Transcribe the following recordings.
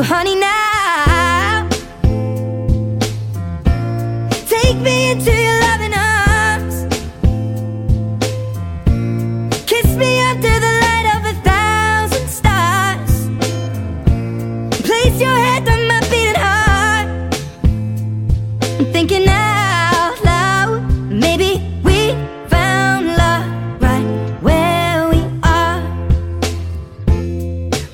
So, honey, now. Take me into your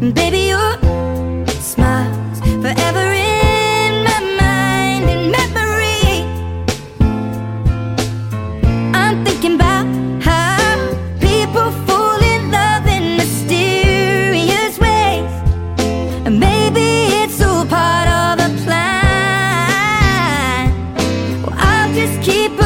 Baby, your smile's forever in my mind and memory. I'm how people fall in love in mysterious ways. And maybe it's all part of a plan. Well, I'll just keep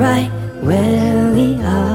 right where we are.